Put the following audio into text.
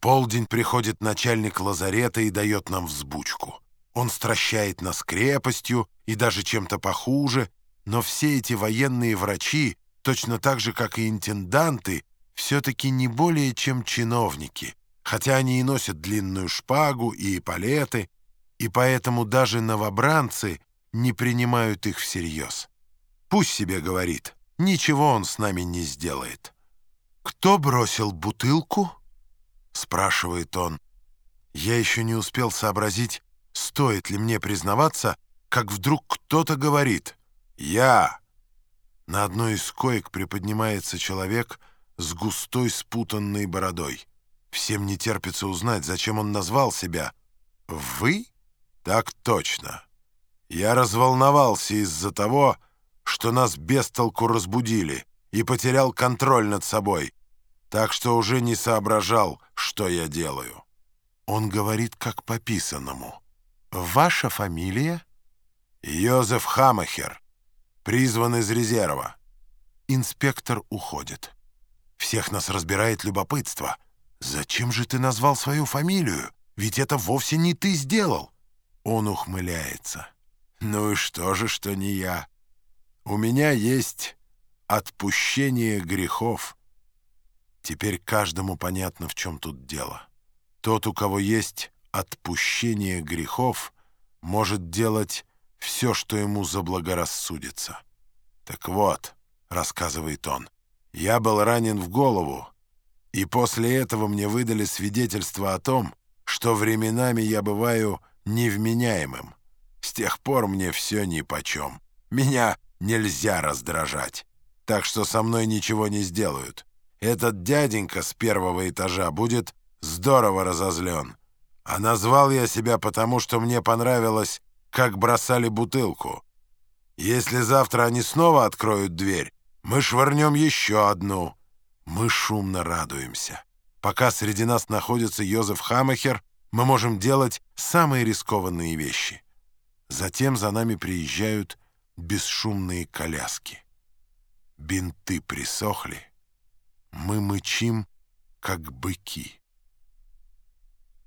полдень приходит начальник лазарета и дает нам взбучку. Он стращает нас крепостью и даже чем-то похуже, но все эти военные врачи, точно так же, как и интенданты, все-таки не более чем чиновники, хотя они и носят длинную шпагу и эполеты, и поэтому даже новобранцы не принимают их всерьез. Пусть себе говорит, ничего он с нами не сделает. «Кто бросил бутылку?» — спрашивает он. Я еще не успел сообразить, стоит ли мне признаваться, как вдруг кто-то говорит «Я». На одной из коек приподнимается человек с густой спутанной бородой. Всем не терпится узнать, зачем он назвал себя. «Вы?» «Так точно. Я разволновался из-за того, что нас без толку разбудили, и потерял контроль над собой, так что уже не соображал, что я делаю. Он говорит как по писанному. «Ваша фамилия?» «Йозеф Хамахер, призван из резерва». Инспектор уходит. Всех нас разбирает любопытство. «Зачем же ты назвал свою фамилию? Ведь это вовсе не ты сделал». Он ухмыляется. «Ну и что же, что не я?» У меня есть отпущение грехов. Теперь каждому понятно, в чем тут дело. Тот, у кого есть отпущение грехов, может делать все, что ему заблагорассудится. «Так вот», — рассказывает он, — «я был ранен в голову, и после этого мне выдали свидетельство о том, что временами я бываю невменяемым. С тех пор мне все нипочем. Меня нельзя раздражать. Так что со мной ничего не сделают. Этот дяденька с первого этажа будет здорово разозлен. А назвал я себя потому, что мне понравилось, как бросали бутылку. Если завтра они снова откроют дверь, мы швырнем еще одну. Мы шумно радуемся. Пока среди нас находится Йозеф Хамахер, мы можем делать самые рискованные вещи. Затем за нами приезжают бесшумные коляски. Бинты присохли, мы мычим, как быки.